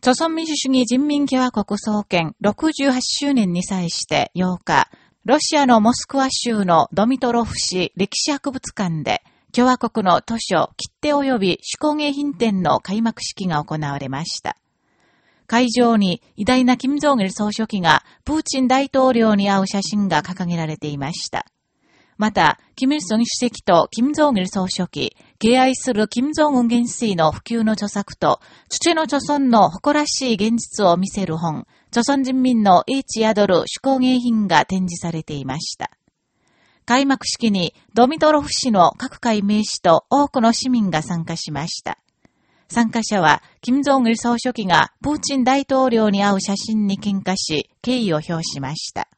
朝鮮民主主義人民共和国創建68周年に際して8日、ロシアのモスクワ州のドミトロフ市歴史博物館で、共和国の図書、切手及び手工芸品展の開幕式が行われました。会場に偉大な金正義総書記がプーチン大統領に会う写真が掲げられていました。また、キム・イソン主席とキム・ジョン・ル総書記、敬愛するキム・ジョン・ウン元帥の普及の著作と、土の著村の誇らしい現実を見せる本、著村人民の英知宿る手工芸品が展示されていました。開幕式にドミトロフ氏の各界名士と多くの市民が参加しました。参加者は、金正恩総書記がプーチン大統領に会う写真に喧嘩し、敬意を表しました。